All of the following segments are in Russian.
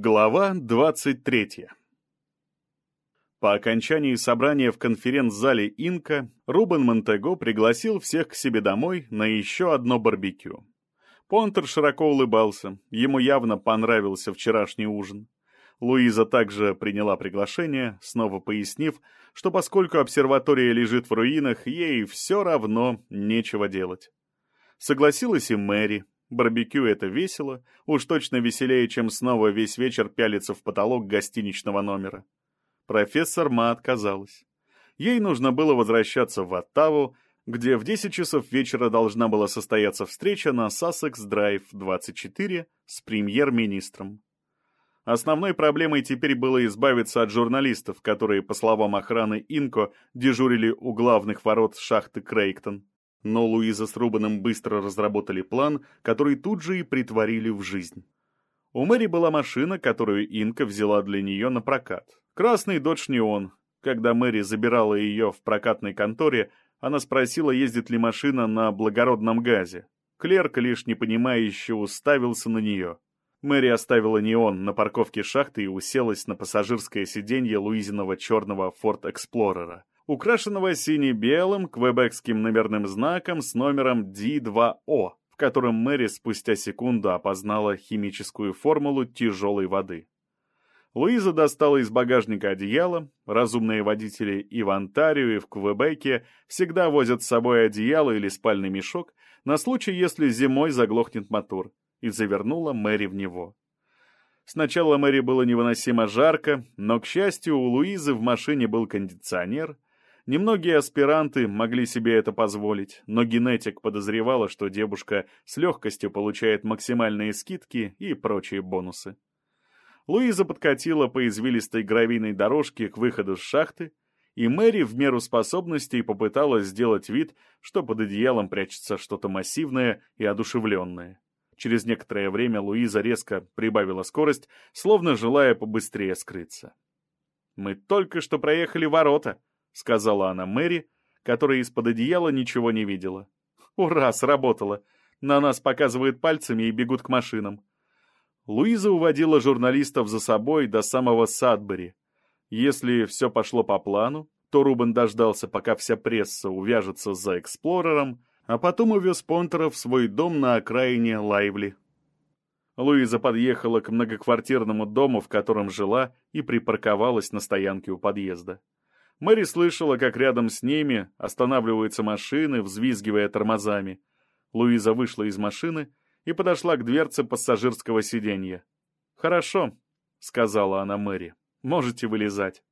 Глава 23 По окончании собрания в конференц-зале Инка Рубен Монтего пригласил всех к себе домой на еще одно барбекю. Понтер широко улыбался, ему явно понравился вчерашний ужин. Луиза также приняла приглашение, снова пояснив, что поскольку обсерватория лежит в руинах, ей все равно нечего делать. Согласилась и Мэри, Барбекю это весело, уж точно веселее, чем снова весь вечер пялиться в потолок гостиничного номера. Профессор Ма отказалась. Ей нужно было возвращаться в Оттаву, где в 10 часов вечера должна была состояться встреча на Сассекс Драйв 24 с премьер-министром. Основной проблемой теперь было избавиться от журналистов, которые, по словам охраны Инко, дежурили у главных ворот шахты Крейктон. Но Луиза с Рубаном быстро разработали план, который тут же и притворили в жизнь. У Мэри была машина, которую Инка взяла для нее на прокат. Красный Dodge Neon. Когда Мэри забирала ее в прокатной конторе, она спросила, ездит ли машина на благородном газе. Клерк лишь непонимающе уставился на нее. Мэри оставила неон на парковке шахты и уселась на пассажирское сиденье Луизиного черного Ford Explorer украшенного сине-белым квебекским номерным знаком с номером D2O, в котором Мэри спустя секунду опознала химическую формулу тяжелой воды. Луиза достала из багажника одеяло, разумные водители и в Онтарио, и в Квебеке всегда возят с собой одеяло или спальный мешок на случай, если зимой заглохнет мотор, и завернула Мэри в него. Сначала Мэри было невыносимо жарко, но, к счастью, у Луизы в машине был кондиционер — Немногие аспиранты могли себе это позволить, но генетик подозревала, что девушка с легкостью получает максимальные скидки и прочие бонусы. Луиза подкатила по извилистой гравийной дорожке к выходу с шахты, и Мэри в меру способностей попыталась сделать вид, что под одеялом прячется что-то массивное и одушевленное. Через некоторое время Луиза резко прибавила скорость, словно желая побыстрее скрыться. «Мы только что проехали ворота», — сказала она Мэри, которая из-под одеяла ничего не видела. «Ура, сработало! На нас показывают пальцами и бегут к машинам». Луиза уводила журналистов за собой до самого Садбери. Если все пошло по плану, то Рубен дождался, пока вся пресса увяжется за эксплорером, а потом увез Понтера в свой дом на окраине Лайвли. Луиза подъехала к многоквартирному дому, в котором жила, и припарковалась на стоянке у подъезда. Мэри слышала, как рядом с ними останавливаются машины, взвизгивая тормозами. Луиза вышла из машины и подошла к дверце пассажирского сиденья. «Хорошо», — сказала она Мэри, — «можете вылезать».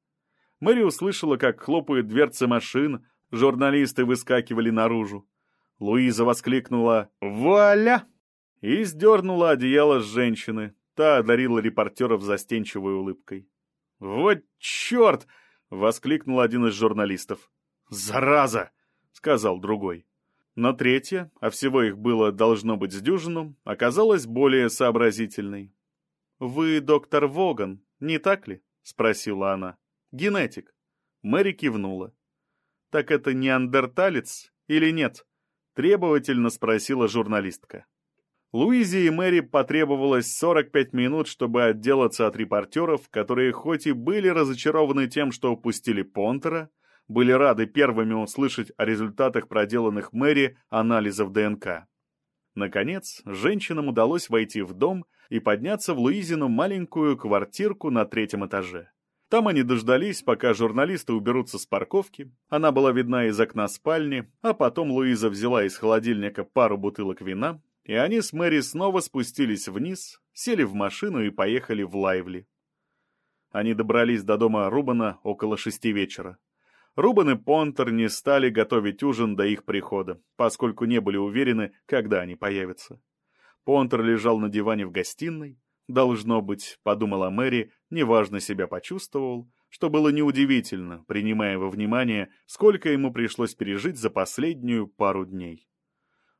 Мэри услышала, как хлопают дверцы машин, журналисты выскакивали наружу. Луиза воскликнула «Вуаля!» и сдернула одеяло с женщины. Та одарила репортеров застенчивой улыбкой. «Вот черт!» — воскликнул один из журналистов. «Зараза!» — сказал другой. Но третья, а всего их было должно быть с дюжину, оказалась более сообразительной. «Вы доктор Воган, не так ли?» — спросила она. «Генетик». Мэри кивнула. «Так это неандерталец или нет?» — требовательно спросила журналистка. Луизе и Мэри потребовалось 45 минут, чтобы отделаться от репортеров, которые хоть и были разочарованы тем, что упустили Понтера, были рады первыми услышать о результатах проделанных Мэри анализов ДНК. Наконец, женщинам удалось войти в дом и подняться в Луизину маленькую квартирку на третьем этаже. Там они дождались, пока журналисты уберутся с парковки. Она была видна из окна спальни, а потом Луиза взяла из холодильника пару бутылок вина и они с Мэри снова спустились вниз, сели в машину и поехали в Лайвли. Они добрались до дома Рубана около шести вечера. Рубан и Понтер не стали готовить ужин до их прихода, поскольку не были уверены, когда они появятся. Понтер лежал на диване в гостиной. Должно быть, подумала Мэри, неважно себя почувствовал, что было неудивительно, принимая во внимание, сколько ему пришлось пережить за последнюю пару дней.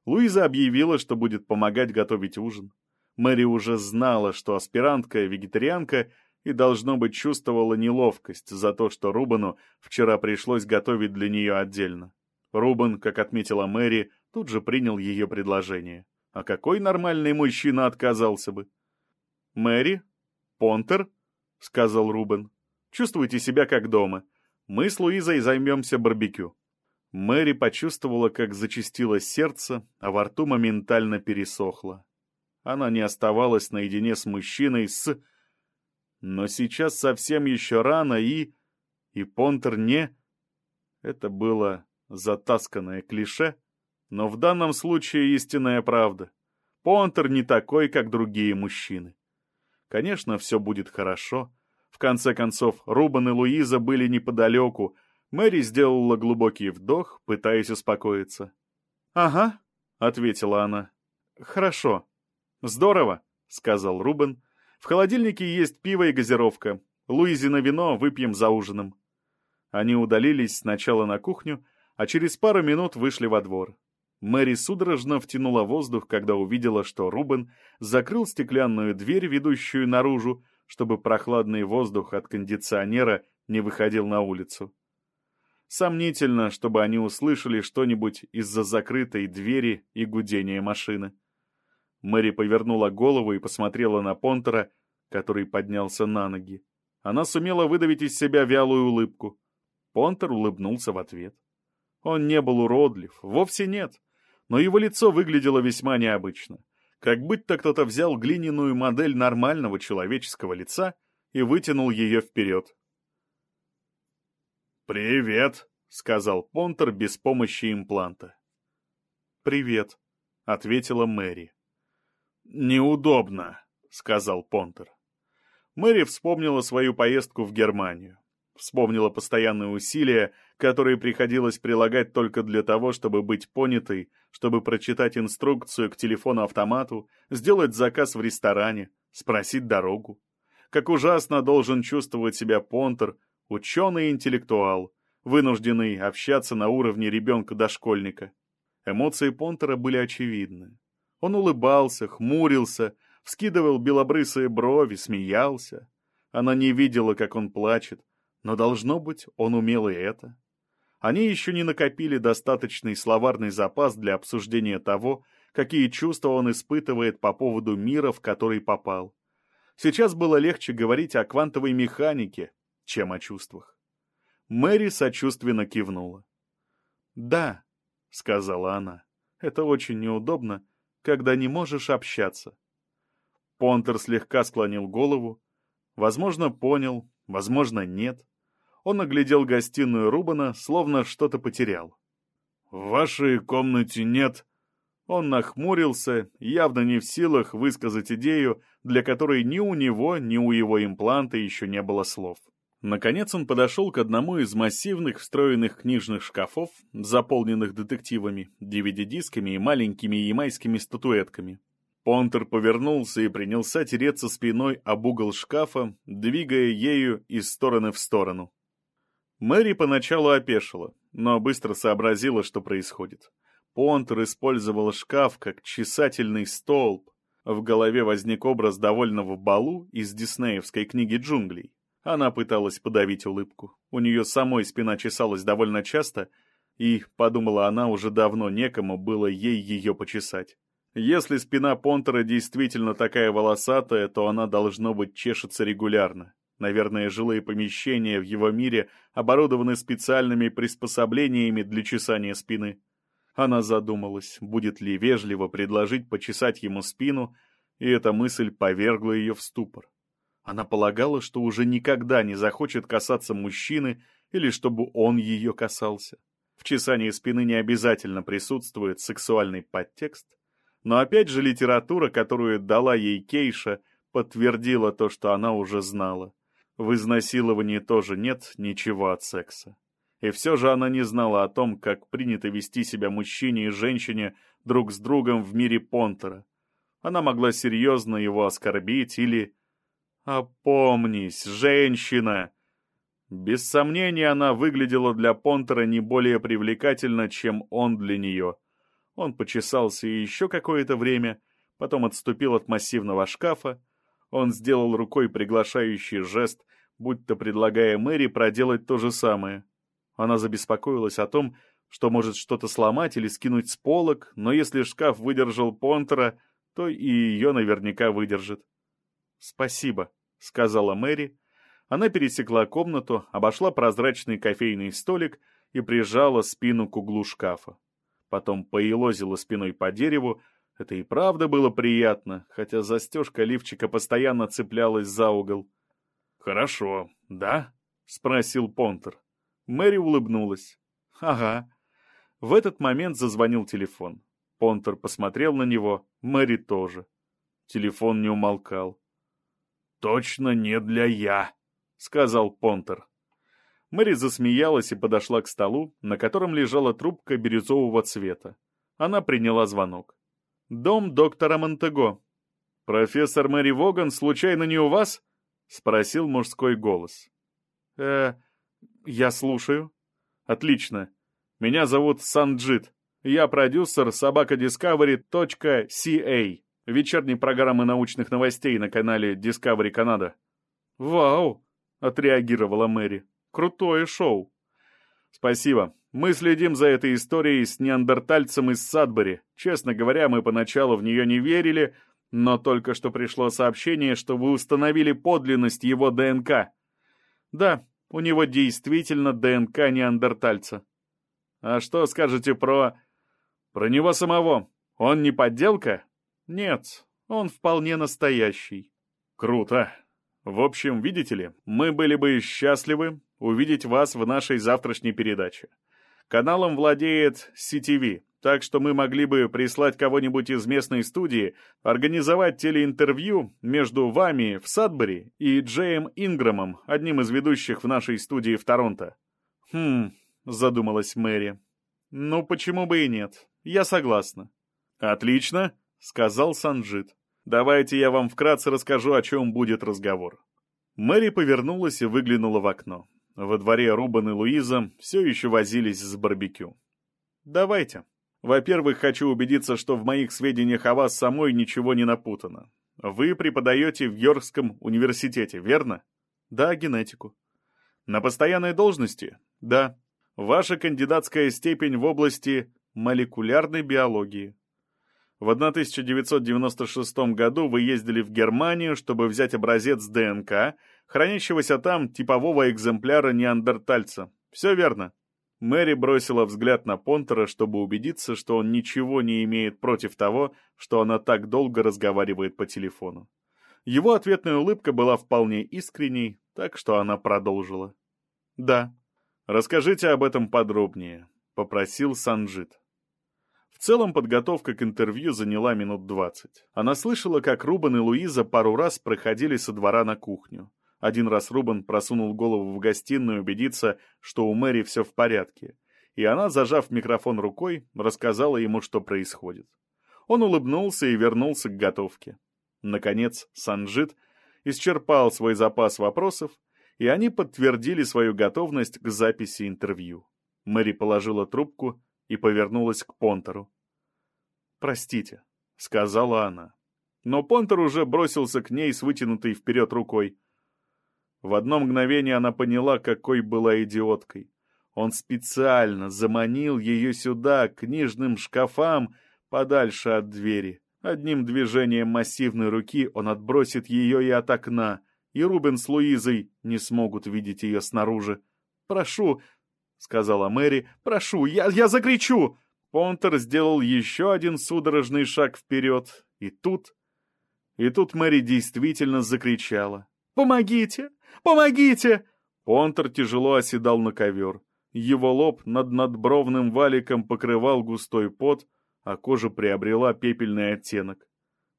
Луиза объявила, что будет помогать готовить ужин. Мэри уже знала, что аспирантка вегетарианка и, должно быть, чувствовала неловкость за то, что Рубану вчера пришлось готовить для нее отдельно. Рубан, как отметила Мэри, тут же принял ее предложение. А какой нормальный мужчина отказался бы? «Мэри?» «Понтер?» — сказал Рубен. «Чувствуйте себя как дома. Мы с Луизой займемся барбекю». Мэри почувствовала, как зачастило сердце, а во рту моментально пересохло. Она не оставалась наедине с мужчиной с... Но сейчас совсем еще рано и... И Понтер не... Это было затасканное клише, но в данном случае истинная правда. Понтер не такой, как другие мужчины. Конечно, все будет хорошо. В конце концов, Рубан и Луиза были неподалеку. Мэри сделала глубокий вдох, пытаясь успокоиться. «Ага», — ответила она. «Хорошо. Здорово», — сказал Рубен. «В холодильнике есть пиво и газировка. Луизина вино выпьем за ужином». Они удалились сначала на кухню, а через пару минут вышли во двор. Мэри судорожно втянула воздух, когда увидела, что Рубен закрыл стеклянную дверь, ведущую наружу, чтобы прохладный воздух от кондиционера не выходил на улицу. Сомнительно, чтобы они услышали что-нибудь из-за закрытой двери и гудения машины. Мэри повернула голову и посмотрела на Понтера, который поднялся на ноги. Она сумела выдавить из себя вялую улыбку. Понтер улыбнулся в ответ. Он не был уродлив, вовсе нет, но его лицо выглядело весьма необычно, как будто кто-то взял глиняную модель нормального человеческого лица и вытянул ее вперед. «Привет», — сказал Понтер без помощи импланта. «Привет», — ответила Мэри. «Неудобно», — сказал Понтер. Мэри вспомнила свою поездку в Германию. Вспомнила постоянные усилия, которые приходилось прилагать только для того, чтобы быть понятой, чтобы прочитать инструкцию к телефону-автомату, сделать заказ в ресторане, спросить дорогу. Как ужасно должен чувствовать себя Понтер, ученый и интеллектуал, вынужденный общаться на уровне ребенка-дошкольника. Эмоции Понтера были очевидны. Он улыбался, хмурился, вскидывал белобрысые брови, смеялся. Она не видела, как он плачет, но, должно быть, он умел и это. Они еще не накопили достаточный словарный запас для обсуждения того, какие чувства он испытывает по поводу мира, в который попал. Сейчас было легче говорить о квантовой механике, чем о чувствах. Мэри сочувственно кивнула. «Да», — сказала она, — «это очень неудобно, когда не можешь общаться». Понтер слегка склонил голову. Возможно, понял, возможно, нет. Он оглядел гостиную Рубана, словно что-то потерял. «В вашей комнате нет...» Он нахмурился, явно не в силах высказать идею, для которой ни у него, ни у его импланта еще не было слов. Наконец он подошел к одному из массивных встроенных книжных шкафов, заполненных детективами, DVD-дисками и маленькими ямайскими статуэтками. Понтер повернулся и принялся тереться спиной об угол шкафа, двигая ею из стороны в сторону. Мэри поначалу опешила, но быстро сообразила, что происходит. Понтер использовал шкаф как чесательный столб. В голове возник образ довольного Балу из диснеевской книги «Джунглей». Она пыталась подавить улыбку. У нее самой спина чесалась довольно часто, и, подумала она, уже давно некому было ей ее почесать. Если спина Понтера действительно такая волосатая, то она, должно быть, чешется регулярно. Наверное, жилые помещения в его мире оборудованы специальными приспособлениями для чесания спины. Она задумалась, будет ли вежливо предложить почесать ему спину, и эта мысль повергла ее в ступор. Она полагала, что уже никогда не захочет касаться мужчины или чтобы он ее касался. В чесании спины не обязательно присутствует сексуальный подтекст, но опять же литература, которую дала ей Кейша, подтвердила то, что она уже знала. В изнасиловании тоже нет ничего от секса. И все же она не знала о том, как принято вести себя мужчине и женщине друг с другом в мире Понтера. Она могла серьезно его оскорбить или «Опомнись, женщина!» Без сомнения, она выглядела для Понтера не более привлекательно, чем он для нее. Он почесался еще какое-то время, потом отступил от массивного шкафа. Он сделал рукой приглашающий жест, будто предлагая Мэри проделать то же самое. Она забеспокоилась о том, что может что-то сломать или скинуть с полок, но если шкаф выдержал Понтера, то и ее наверняка выдержит. «Спасибо», — сказала Мэри. Она пересекла комнату, обошла прозрачный кофейный столик и прижала спину к углу шкафа. Потом поелозила спиной по дереву. Это и правда было приятно, хотя застежка лифчика постоянно цеплялась за угол. «Хорошо, да?» — спросил Понтер. Мэри улыбнулась. «Ага». В этот момент зазвонил телефон. Понтер посмотрел на него, Мэри тоже. Телефон не умолкал. «Точно не для я», — сказал Понтер. Мэри засмеялась и подошла к столу, на котором лежала трубка бирюзового цвета. Она приняла звонок. «Дом доктора Монтего». «Профессор Мэри Воган случайно не у вас?» — спросил мужской голос. «Э, я слушаю». «Отлично. Меня зовут Санджит. Я продюсер собакадiscovery.ca, вечерней программы научных новостей на канале Discovery Canada». «Вау!» — отреагировала Мэри. «Крутое шоу!» «Спасибо. Мы следим за этой историей с неандертальцем из Садбери. Честно говоря, мы поначалу в нее не верили, но только что пришло сообщение, что вы установили подлинность его ДНК. Да, у него действительно ДНК неандертальца. А что скажете про... Про него самого? Он не подделка? Нет, он вполне настоящий. Круто. В общем, видите ли, мы были бы счастливы увидеть вас в нашей завтрашней передаче. Каналом владеет CTV, так что мы могли бы прислать кого-нибудь из местной студии, организовать телеинтервью между вами в Садбери и Джеем Инграмом, одним из ведущих в нашей студии в Торонто. Хм, задумалась Мэри. Ну, почему бы и нет? Я согласна. Отлично, сказал Санджит. Давайте я вам вкратце расскажу, о чем будет разговор. Мэри повернулась и выглянула в окно. Во дворе Рубан и Луиза все еще возились с барбекю. «Давайте. Во-первых, хочу убедиться, что в моих сведениях о вас самой ничего не напутано. Вы преподаете в Йоркском университете, верно?» «Да, генетику». «На постоянной должности?» «Да». Ваша кандидатская степень в области молекулярной биологии. В 1996 году вы ездили в Германию, чтобы взять образец ДНК, хранящегося там типового экземпляра неандертальца. Все верно. Мэри бросила взгляд на Понтера, чтобы убедиться, что он ничего не имеет против того, что она так долго разговаривает по телефону. Его ответная улыбка была вполне искренней, так что она продолжила. «Да, «Расскажите об этом подробнее», — попросил Санджит. В целом подготовка к интервью заняла минут двадцать. Она слышала, как Рубан и Луиза пару раз проходили со двора на кухню. Один раз Рубан просунул голову в гостиную убедиться, что у Мэри все в порядке. И она, зажав микрофон рукой, рассказала ему, что происходит. Он улыбнулся и вернулся к готовке. Наконец, Санджит исчерпал свой запас вопросов и они подтвердили свою готовность к записи интервью. Мэри положила трубку и повернулась к Понтеру. «Простите», — сказала она. Но Понтер уже бросился к ней с вытянутой вперед рукой. В одно мгновение она поняла, какой была идиоткой. Он специально заманил ее сюда, к книжным шкафам, подальше от двери. Одним движением массивной руки он отбросит ее и от окна, и Рубен с Луизой не смогут видеть ее снаружи. «Прошу», — сказала Мэри, — «прошу, я, я закричу!» Понтер сделал еще один судорожный шаг вперед, и тут... И тут Мэри действительно закричала. «Помогите! Помогите!» Понтер тяжело оседал на ковер. Его лоб над надбровным валиком покрывал густой пот, а кожа приобрела пепельный оттенок.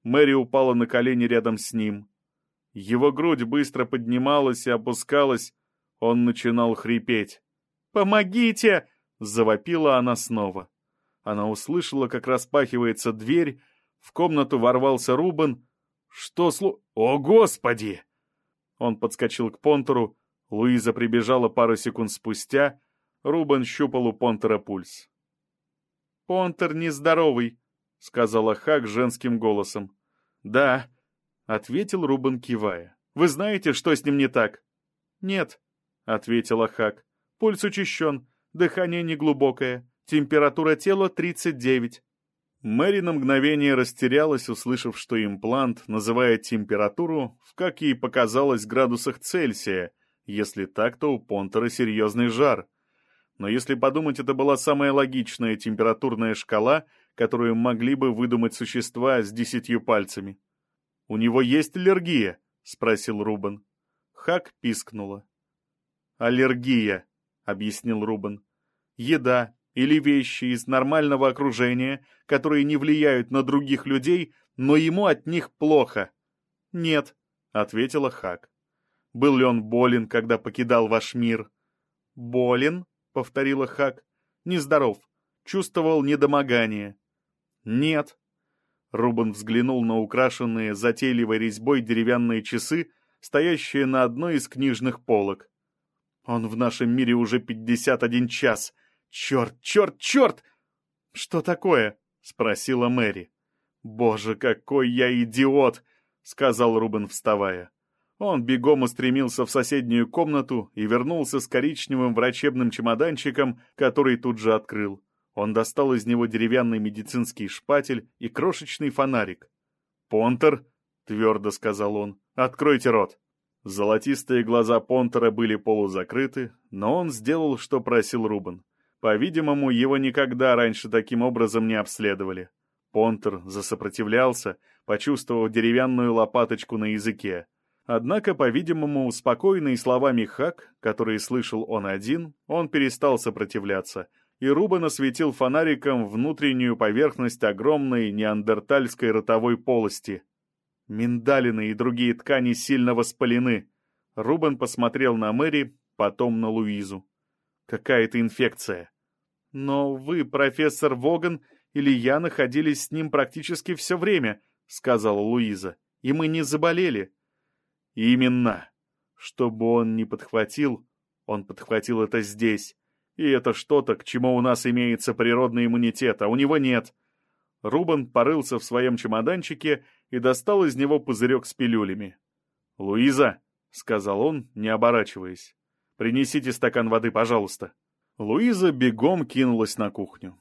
Мэри упала на колени рядом с ним. Его грудь быстро поднималась и опускалась, он начинал хрипеть. «Помогите!» — завопила она снова. Она услышала, как распахивается дверь, в комнату ворвался Рубен. «Что слу... О, Господи!» Он подскочил к Понтеру, Луиза прибежала пару секунд спустя, Рубен щупал у Понтера пульс. «Понтер нездоровый», — сказала Хак женским голосом. «Да, — ответил Рубен, кивая. «Вы знаете, что с ним не так?» «Нет», — ответила Хак. «Пульс учащен, дыхание неглубокое, температура тела 39». Мэри на мгновение растерялась, услышав, что имплант называет температуру в, как ей показалось, градусах Цельсия. Если так, то у Понтера серьезный жар. Но если подумать, это была самая логичная температурная шкала, которую могли бы выдумать существа с десятью пальцами. «У него есть аллергия?» — спросил Рубен. Хак пискнула. «Аллергия», — объяснил Рубен. «Еда, или вещи из нормального окружения, которые не влияют на других людей, но ему от них плохо. «Нет», — ответила Хак. «Был ли он болен, когда покидал ваш мир?» «Болен», — повторила Хак. «Нездоров. Чувствовал недомогание». «Нет». Рубен взглянул на украшенные затейливой резьбой деревянные часы, стоящие на одной из книжных полок. «Он в нашем мире уже пятьдесят один час», «Черт, черт, черт!» «Что такое?» — спросила Мэри. «Боже, какой я идиот!» — сказал Рубен, вставая. Он бегом устремился в соседнюю комнату и вернулся с коричневым врачебным чемоданчиком, который тут же открыл. Он достал из него деревянный медицинский шпатель и крошечный фонарик. «Понтер», — твердо сказал он, — «откройте рот». Золотистые глаза Понтера были полузакрыты, но он сделал, что просил Рубен. По-видимому, его никогда раньше таким образом не обследовали. Понтер засопротивлялся, почувствовав деревянную лопаточку на языке. Однако, по-видимому, спокойные словами Хак, которые слышал он один, он перестал сопротивляться, и Рубен осветил фонариком внутреннюю поверхность огромной неандертальской ротовой полости. Миндалины и другие ткани сильно воспалены. Рубен посмотрел на Мэри, потом на Луизу. Какая-то инфекция. Но вы, профессор Воган, или я находились с ним практически все время, сказала Луиза, и мы не заболели. Именно. Чтобы он не подхватил, он подхватил это здесь. И это что-то, к чему у нас имеется природный иммунитет, а у него нет. Рубан порылся в своем чемоданчике и достал из него пузырек с пилюлями. «Луиза», — сказал он, не оборачиваясь, Принесите стакан воды, пожалуйста». Луиза бегом кинулась на кухню.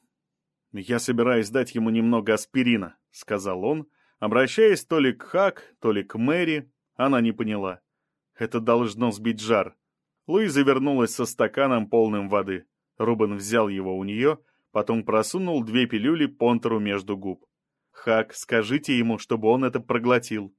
«Я собираюсь дать ему немного аспирина», — сказал он, обращаясь то ли к Хак, то ли к Мэри. Она не поняла. Это должно сбить жар. Луиза вернулась со стаканом, полным воды. Рубен взял его у нее, потом просунул две пилюли Понтеру между губ. «Хак, скажите ему, чтобы он это проглотил».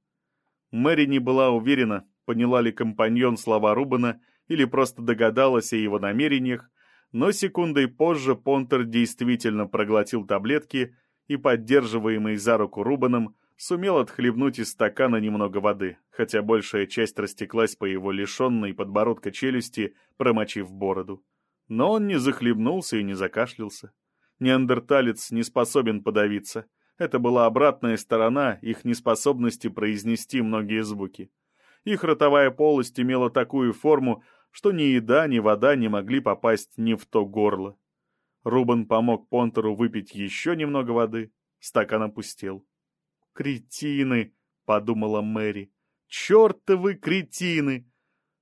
Мэри не была уверена, поняла ли компаньон слова Рубена или просто догадалась о его намерениях, но секундой позже Понтер действительно проглотил таблетки и, поддерживаемый за руку Рубаном, сумел отхлебнуть из стакана немного воды, хотя большая часть растеклась по его лишенной подбородка челюсти, промочив бороду. Но он не захлебнулся и не закашлялся. Неандерталец не способен подавиться. Это была обратная сторона их неспособности произнести многие звуки. Их ротовая полость имела такую форму, что ни еда, ни вода не могли попасть ни в то горло. Рубен помог Понтеру выпить еще немного воды. Стакан опустел. «Кретины!» — подумала Мэри. «Чертовы кретины!»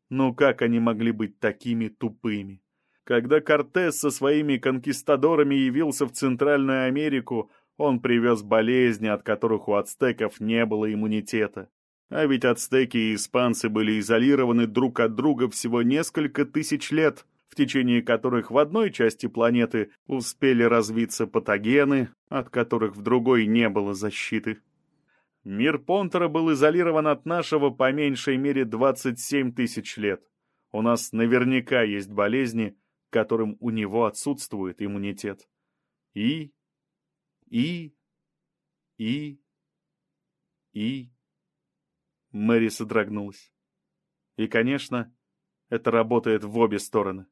Ну как они могли быть такими тупыми? Когда Кортес со своими конкистадорами явился в Центральную Америку, он привез болезни, от которых у ацтеков не было иммунитета. А ведь ацтеки и испанцы были изолированы друг от друга всего несколько тысяч лет, в течение которых в одной части планеты успели развиться патогены, от которых в другой не было защиты. Мир Понтера был изолирован от нашего по меньшей мере 27 тысяч лет. У нас наверняка есть болезни, которым у него отсутствует иммунитет. И, и, и, и... Мэри содрогнулась. И, конечно, это работает в обе стороны.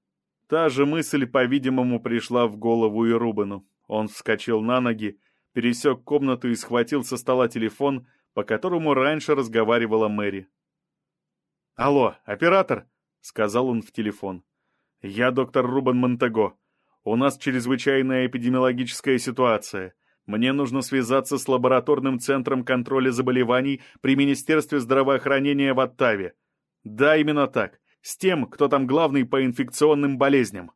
Та же мысль, по-видимому, пришла в голову и Рубену. Он вскочил на ноги, пересек комнату и схватил со стола телефон, по которому раньше разговаривала Мэри. «Алло, оператор!» — сказал он в телефон. «Я доктор Рубен Монтего. У нас чрезвычайная эпидемиологическая ситуация. Мне нужно связаться с лабораторным центром контроля заболеваний при Министерстве здравоохранения в Оттаве. Да, именно так. С тем, кто там главный по инфекционным болезням.